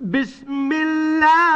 بسم الله.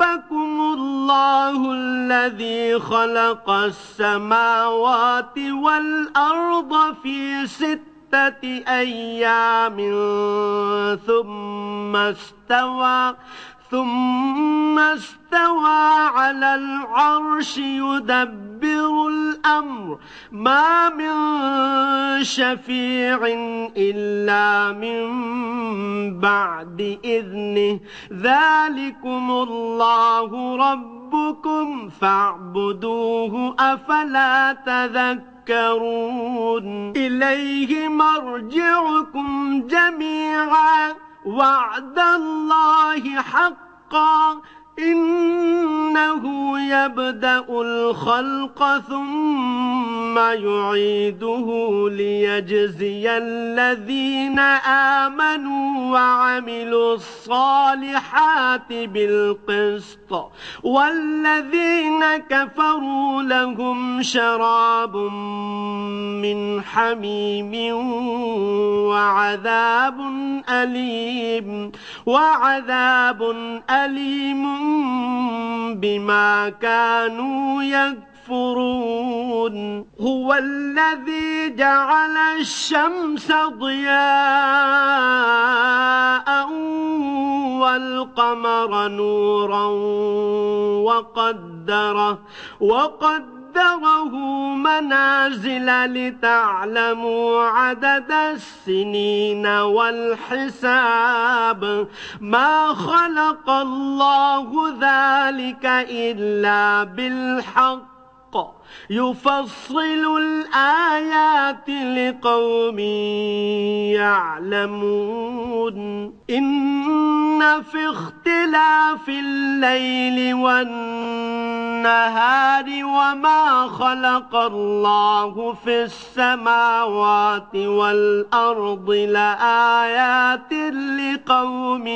ربكم الله الذي خلق السماوات والأرض في ستة أيام ثم استوى ثم استوى على العرش يدبر الأمر. ما من شفيع إلا من بعد إذنه. ذلكم الله ربكم فاعبدوه أفلا تذكرون. إليه مرجعكم جميعا. وعد الله حقا. إنه يبدأ الخلق ثم يعيده ليجزي الذين آمنوا وعملوا الصالحات بالقسط. والذين كفروا لهم شراب من حميم وعذاب أليم وعذاب أليم بما كانوا يكفرون. هو الذي جعل الشمس ضياء والقمر نورا وقدره وقدره قدره منازل لتعلموا عدد السنين والحساب. ما خلق الله ذلك إلا بالحق. يفصل الآيات لقوم يعلمون. إن في اختلاف الليل والنهار وما خلق الله في السماوات والأرض لآيات لقوم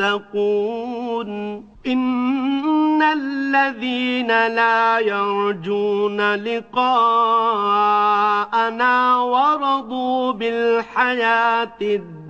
يتقون. إن الذين لا يرجون لقاءنا ورضوا بالحياة الدنيا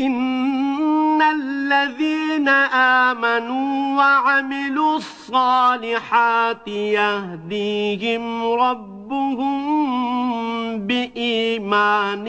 إن الذين آمنوا وعملوا الصالحات يهديهم ربهم بإيمانهم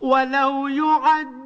ولو يعد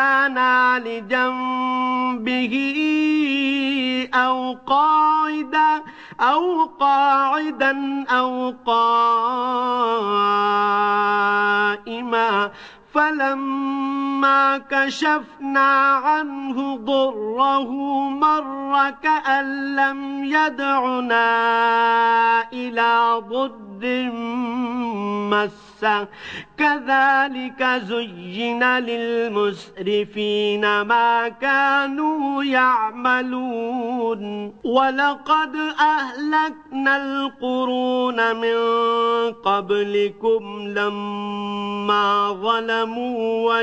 دعانا لجنبه أو قاعدا أو قاعدا أو قائما فلما كشفنا عنه ضره مر كأن لم يدعنا إلى ضد مسه. كذلك زين للمسرفين ما كانوا يعملون. ولقد أهلكنا القرون من قبلكم لما ظلموا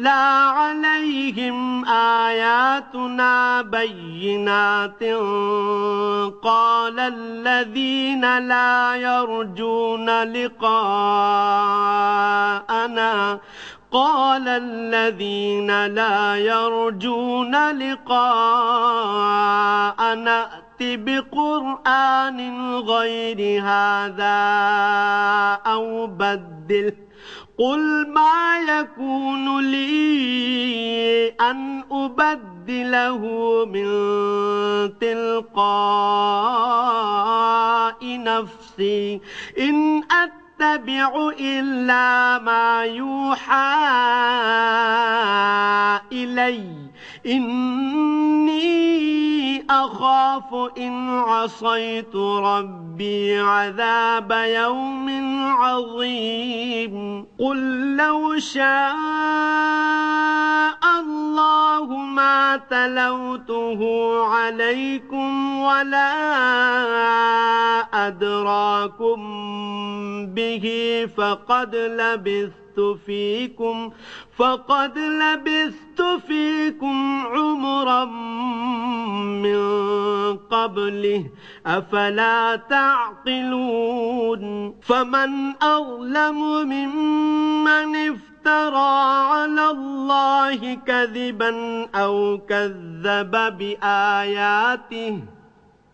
عليهم آياتنا بينات قال الذين لا يرجون لقاءنا قال الذين لا يرجون لقاءنا بقرآن غير هذا أو بدله قل ما يكون لي أن أبدله من تلقاء نفسي إن أتبع إلا ما يوحى إلي. إني أخاف إن عصيت ربي عذاب يوم عظيم. قل لو شاء الله ما تلوته عليكم ولا أدراكم به فقد لبثت فيكم فقد لبثت فيكم عمرا من قبله. أفلا تعقلون؟ فمن أظلم ممن افترى على الله كذبا أو كذب بآياته.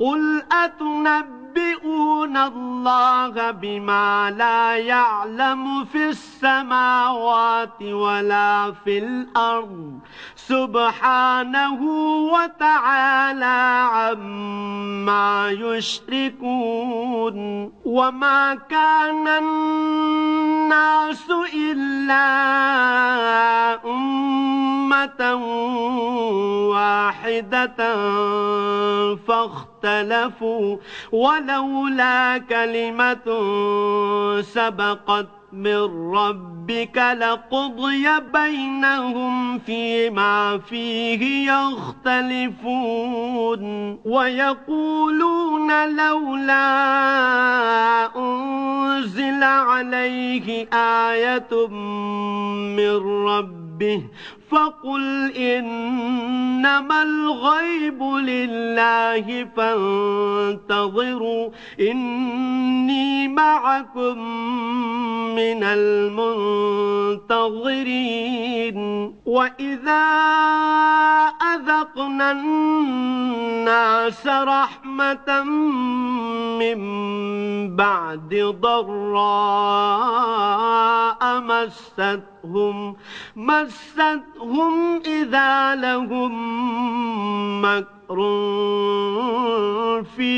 قل أتنبئون الله بما لا يعلم في السماوات ولا في الأرض سبحانه وتعالى عما يشركون وما كان الناس إلا أمة واحدة فاختلفوا ولولا كلمة سبقت من ربك لقضي بينهم فيما فيه يختلفون ويقولون لولا أنزل عليه آية من ربه فقل إنما الغيب لله فانتظروا إني معكم من المنتظرين. وإذا أذقنا الناس رحمة من بعد ضراء مستهم مستهم إذا لهم مكر في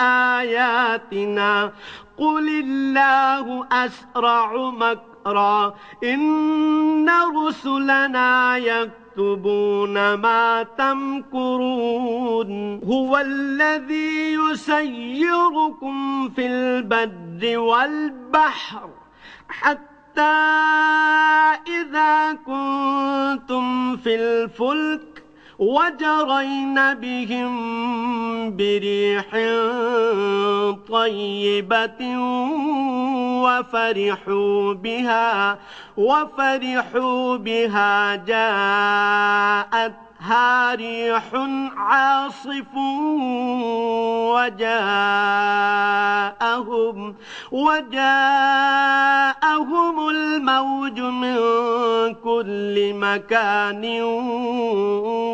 آياتنا. قل الله أسرع مكرا إن رسلنا يكتبون ما تمكرون. هو الذي يسيركم في البر والبحر حتى إذا كنتم في الفلك وجرين بهم بريح طيبة وفرحوا بها وفرحوا بها جاءت ها ريح عاصف وجاءهم وجاءهم الموج من كل مكان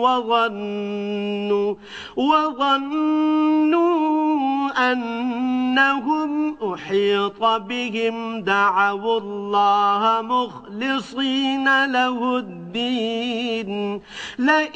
وظنوا وظنوا أنهم أحيط بهم دعوا الله مخلصين له الدين. لئن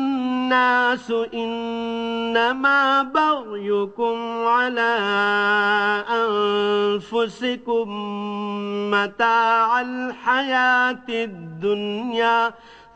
إنما بغيكم على أنفسكم متاع الحياة الدنيا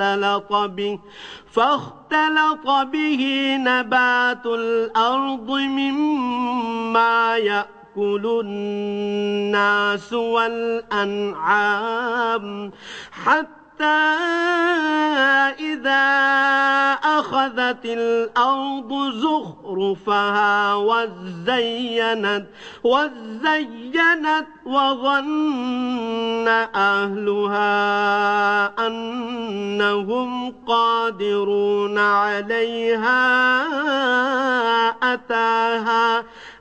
فاختلط به فاختلط به نبات الأرض مما يأكل الناس والأنعام حتى إذا أخذت الأرض زخرفها وزينت وزينت وظن أهلها أنهم قادرون عليها أتاها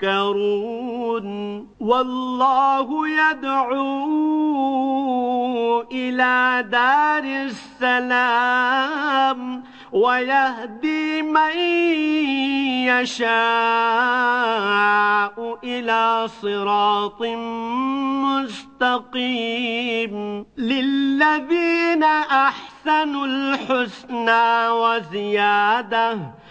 تذكرون والله يدعو إلى دار السلام ويهدي من يشاء إلى صراط مستقيم. للذين أحسنوا الحسنى وزيادة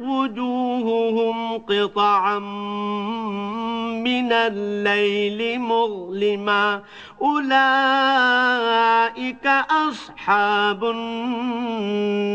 وجوههم قطعا من الليل مظلما. أولئك أصحاب النار.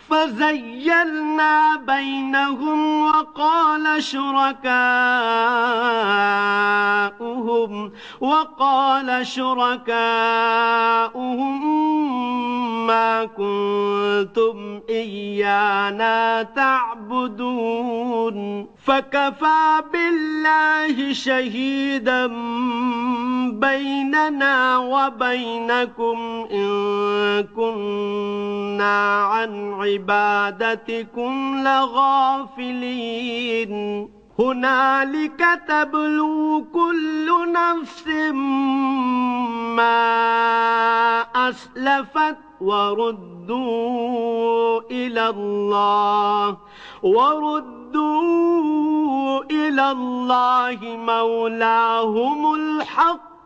فزيلنا بينهم وقال شركاؤهم وقال شركاؤهم ما كنتم إيانا تعبدون. فكفى بالله شهيدا بيننا وبينكم إن كنا عن عبادتكم لغافلين. هنالك تبلو كل نفس ما أسلفت وردوا إلى الله. وردوا إلى الله مولاهم الحق.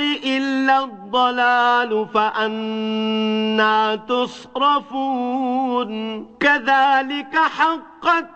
إلا الضلال فأنا تصرفون. كذلك حقت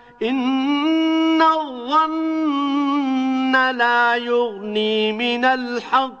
إن الظن لا يغني من الحق.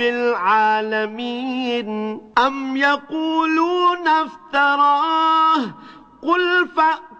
العالمين أم يقولون افتراه قل فأتوا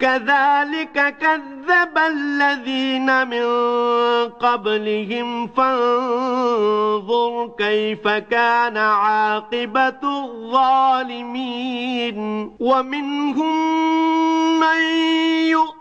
كذلك كذب الذين من قبلهم فانظر كيف كان عاقبة الظالمين. ومنهم من يؤمن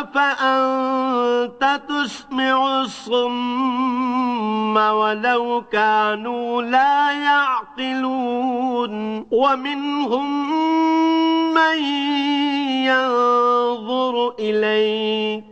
أفأنت تسمع الصم ولو كانوا لا يعقلون ومنهم من ينظر إليك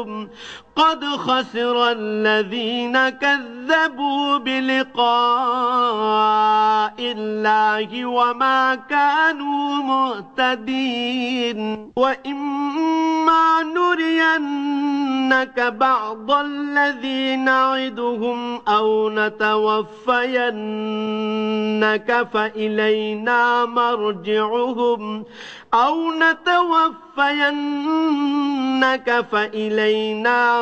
لكم قد خسر الذين كذبوا بلقاء الله وما كانوا مهتدين. وإما نرينك بعض الذي نعدهم أو نتوفينك فإلينا مرجعهم أو نتوفينك فإلينا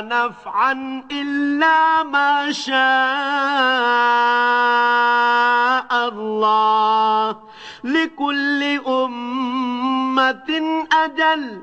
نفعا إلا ما شاء الله لكل أمة أجل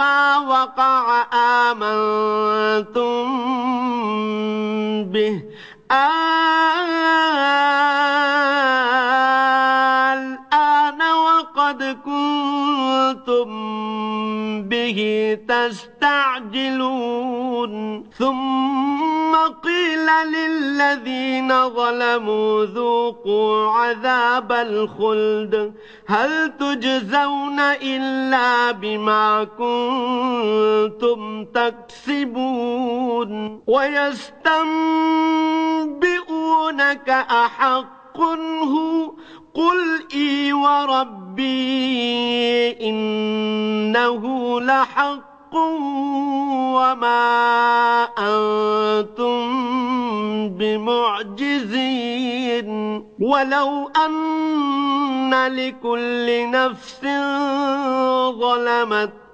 وقع آمنتم به الآن وقد كنتم به تستعجلون. ثم قيل للذين ظلموا ذوقوا عذاب الخلد. هل تجزون إلا بما كنتم تكسبون؟ ويستنبئونك أحق هو قل إي وربي إنه لحق وما أنتم بمعجزين ولو أن لكل نفس ظلمت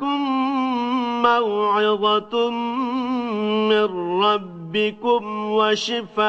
جاءتكم موعظة من ربكم وشفاء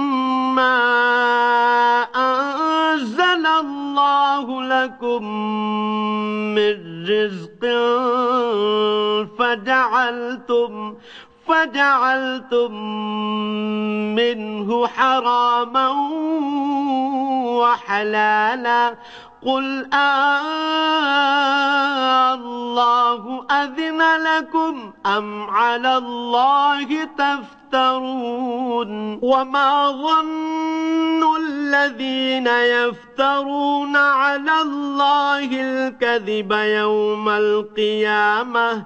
ما أنزل الله لكم من رزق فجعلتم فجعلتم منه حراما وحلالا قل آه الله أذن لكم أم على الله تفترون وما ظن الذين يفترون على الله الكذب يوم القيامة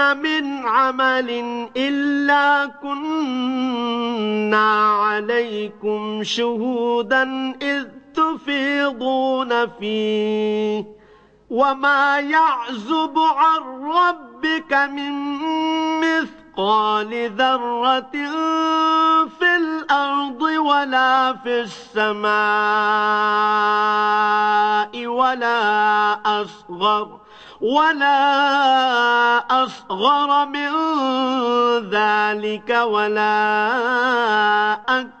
من عمل إلا كنا عليكم شهودا إذ تفيضون فيه. وما يعزب عن ربك من مثقال ذرة في الأرض ولا في السماء ولا أصغر ولا أصغر من ذلك ولا أكبر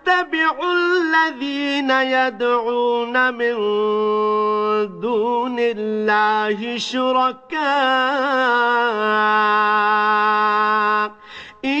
يتبع الذين يدعون من دون الله شركاء. إن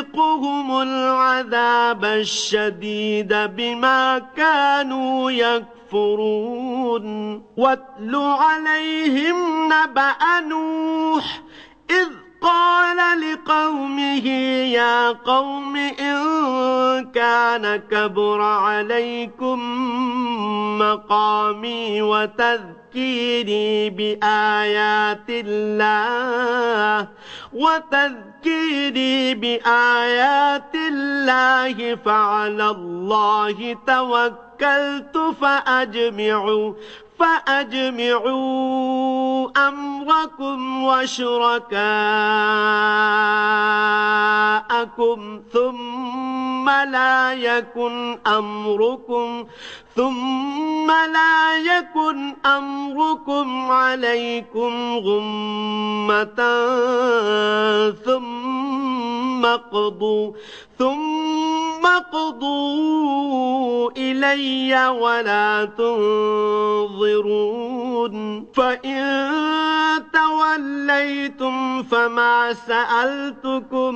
العذاب الشديد بما كانوا يكفرون. واتل عليهم نبأ نوح إذ قال لقومه يا قوم إن كان كبر عليكم مقامي وتذكيري بآيات الله وتذكيري بآيات الله فعلى الله توكلت فأجمعوا فأجمعوا أمركم وشركاءكم ثم لا يكن أمركم ثم لا يكن أمركم عليكم غمة. ثم قضوا ثم قضوا إلي ولا تنظرون. فإن توليتم فما سألتكم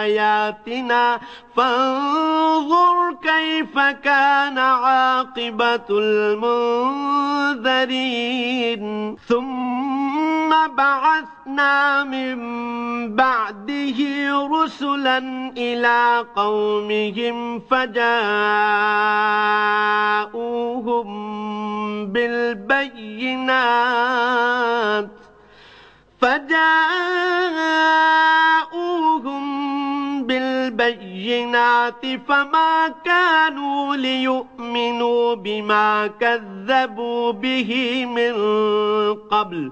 فانظر كيف كان عاقبة المنذرين. ثم بعثنا من بعده رسلا إلى قومهم فجاءوهم بالبينات. فجاءوهم بالبينات فما كانوا ليؤمنوا بما كذبوا به من قبل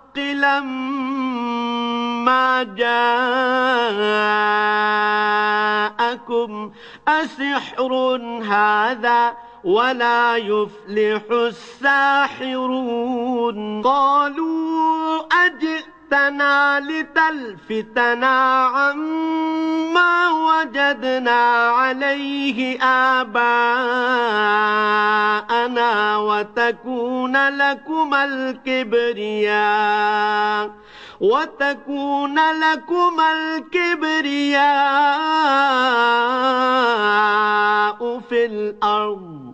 لما جاءكم أسحر هذا ولا يفلح الساحرون قالوا أجئ جئتنا لتلفتنا عما وجدنا عليه آباءنا وتكون لكما الكبرياء وتكون لكما الكبرياء في الأرض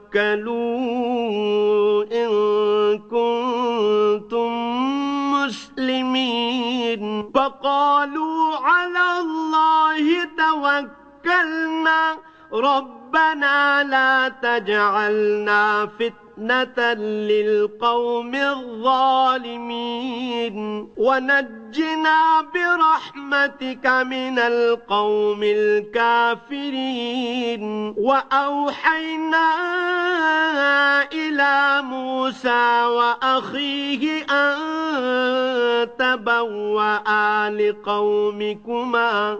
توكلوا إن كنتم مسلمين. فقالوا على الله توكلنا. ربنا لا تجعلنا فتنة فتنة للقوم الظالمين. ونجنا برحمتك من القوم الكافرين. وأوحينا إلى موسى وأخيه أن تبوأ لقومكما.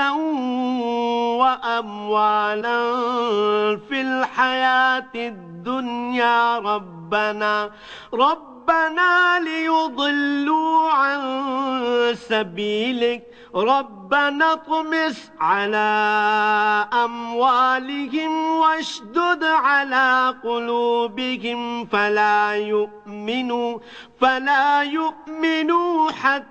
وأموالا في الحياة الدنيا ربنا ربنا ليضلوا عن سبيلك ربنا اطمس على أموالهم واشدد على قلوبهم فلا يؤمنوا فلا يؤمنوا حتى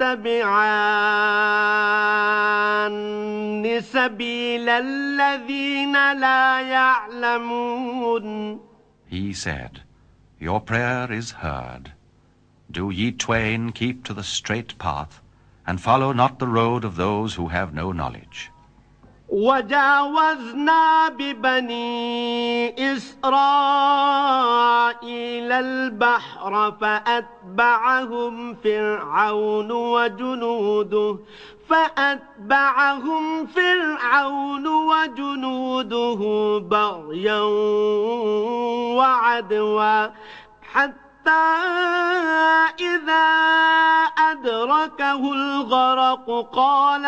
تتبعان سبيل الذين لا يعلمون He said, Your prayer is heard. Do ye twain keep to the straight path, and follow not the road of those who have no knowledge. وجاوزنا ببني إسرائيل البحر فأتبعهم فرعون وجنوده فأتبعهم فرعون وجنوده بغيا وعدوا حتى أدركه الغرق قال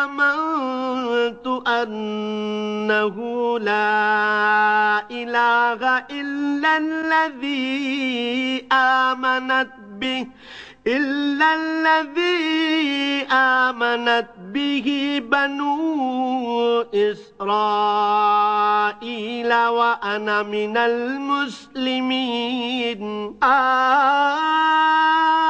آمنت أنه لا إله إلا الذي آمنت به إلا الذي آمنت به بنو إسرائيل وأنا من المسلمين. الآن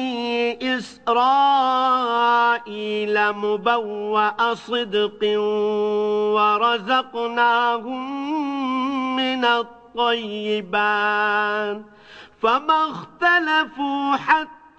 إسرائيل مبوأ صدق ورزقناهم من الطيبات فما اختلفوا حتى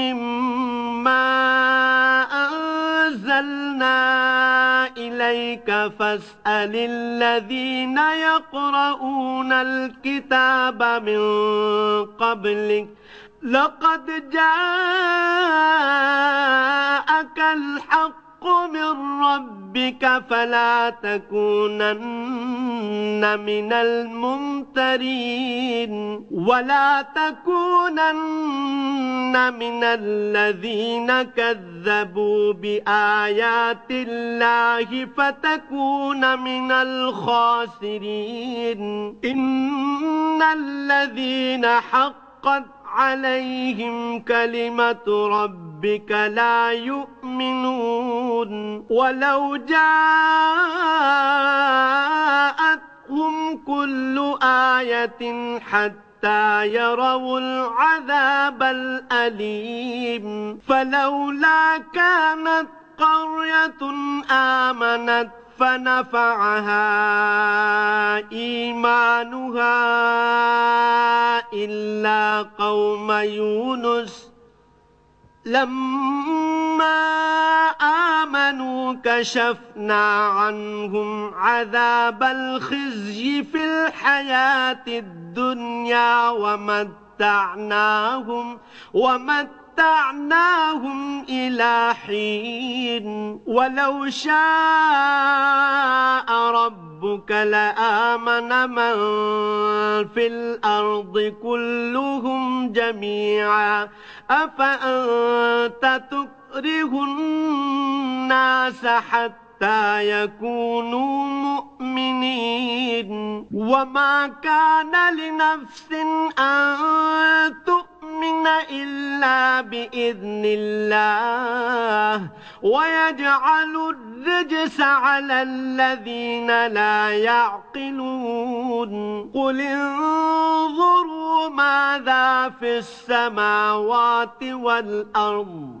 مما أنزلنا إليك فاسأل الذين يقرؤون الكتاب من قبلك لقد جاءك الحق من ربك فلا تكونن من الممترين ولا تكونن من الذين كذبوا بآيات الله فتكون من الخاسرين. إن الذين حقت عليهم كلمة ربك لا يؤمنون ولو جاءتهم كل آية حتى يروا العذاب الأليم. فلولا كانت قرية آمنت فنفعها إيمانها إلا قوم يونس. لما آمنوا كشفنا عنهم عذاب الخزي في الحياة الدنيا ومتعناهم ومتعناهم متعناهم إلى حين ولو شاء ربك لآمن من في الأرض كلهم جميعا. أفأنت تكره الناس حتى يكونوا مؤمنين؟ وما كان لنفس أن تؤمن يؤمن إلا بإذن الله ويجعل الرجس على الذين لا يعقلون. قل انظروا ماذا في السماوات والأرض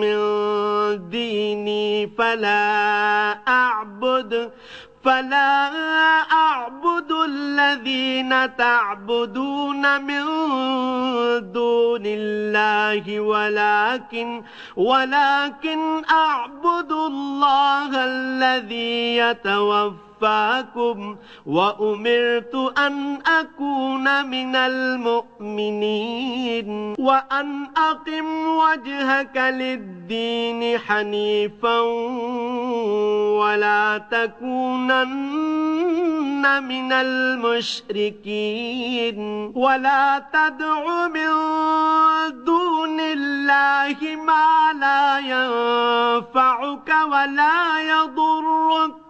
من ديني فلا أعبد فلا أعبد الذين تعبدون من دون الله ولكن ولكن أعبد الله الذي يتوفى يتوفاكم وأمرت أن أكون من المؤمنين وأن أقم وجهك للدين حنيفا ولا تكونن من المشركين ولا تدع من دون الله ما لا ينفعك ولا يضرك